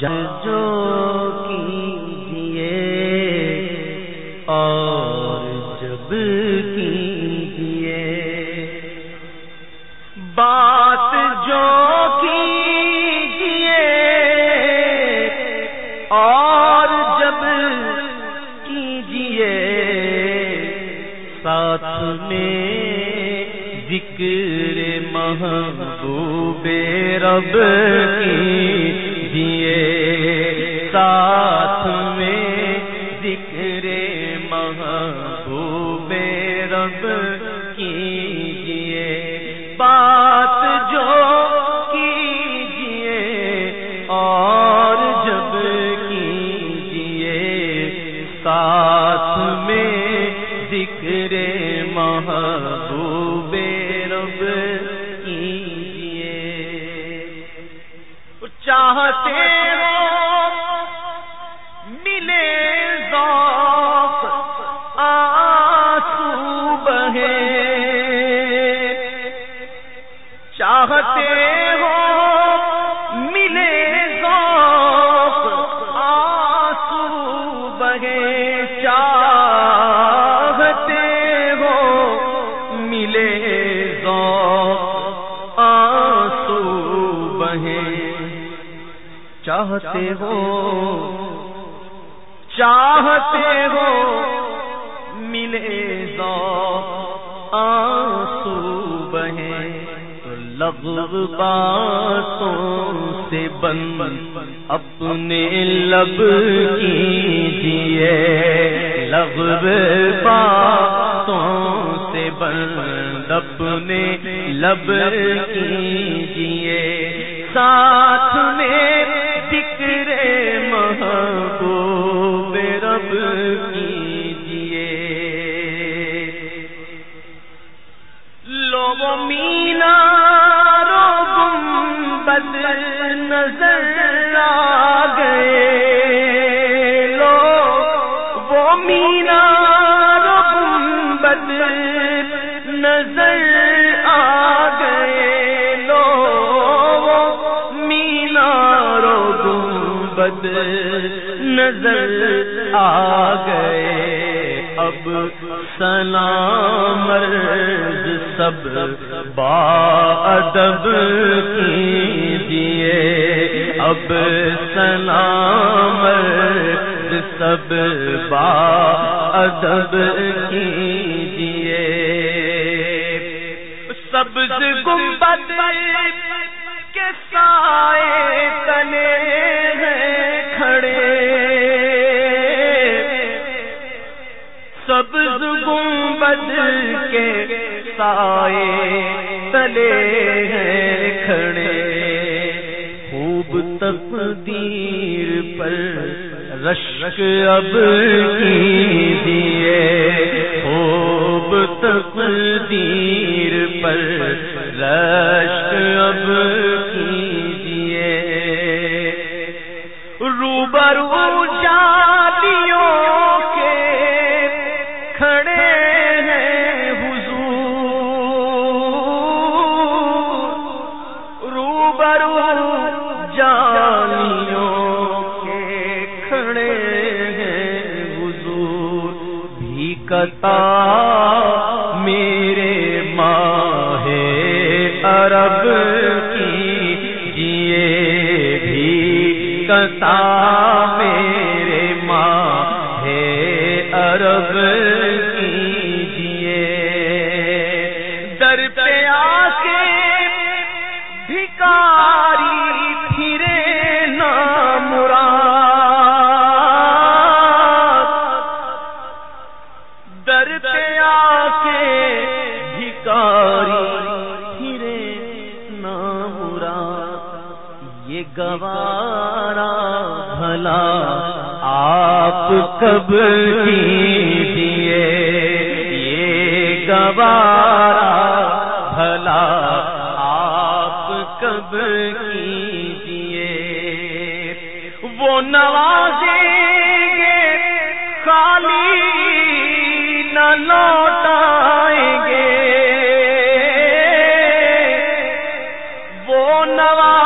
جو کیجیے اور جب کیجیے بات جو کیجیے اور جب کیجیے ساتھ میں ذکر محبوب رب کی دیے۔ چاہتے ہو ملے ذوق، آنسو بہے چاہتے ہو ملے ذوق، آنسو بہے چاہتے ہو چاہتے ہو لغو باتوں سے بند اپنے لب کیجیے، لغو باتوں سے بند اپنے لب کیجیے۔ ساتھ میں ذکر نظر آ گئے۔ اب سلام سب با ادب کیجیے اب سلام سب با ادب کیجیے سبز گنبد کے سائے تلے ہیں۔ کھڑے۔ سبز گنبد کے سائے تلے ہیں کھڑے۔ خوب تقدیر پر رشک اب کیجیے۔ خوب تقدیر پر رشک روبرو جاتیوں کے کھڑے ہیں حضور۔ روبرو جانیوں کے کھڑے ہیں حضور۔ بھی کتا کتا میں یہ گوارا بھلا آپ کب کیجیے؟ یہ گوارا بھلا آپ کب کیجیے؟ وہ نوازیں گے، خالی نہ لوٹائیں گے۔ وہ گے وہ نواز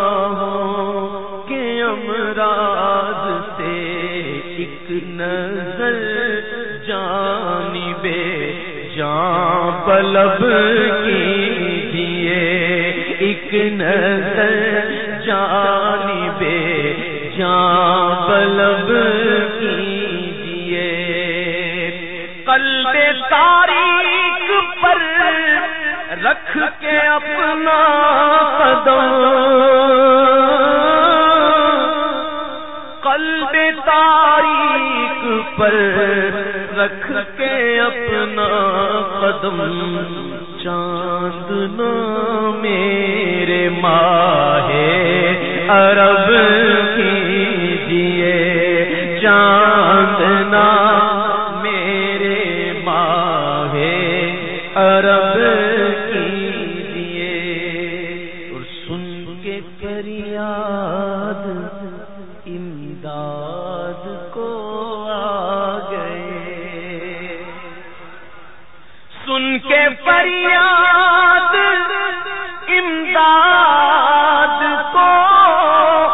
نظر جانی بے جان پلب کیجیے ایک نظر جانی بے جان پلب کیجیے قلب تاریخ پر رکھ کے اپنا پر رکھ کے اپنا قدم چاند میرے ماہ عرب فریاد امداد کو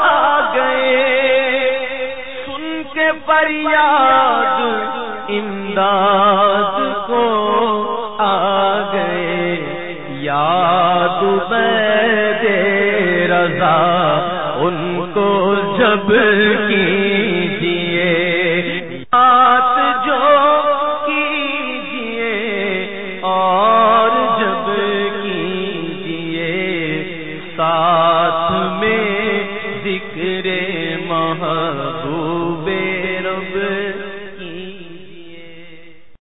آ گئے۔ سن کے فریاد امداد کو آ گئے۔ یاد دے رضا ان کو جب ساتھ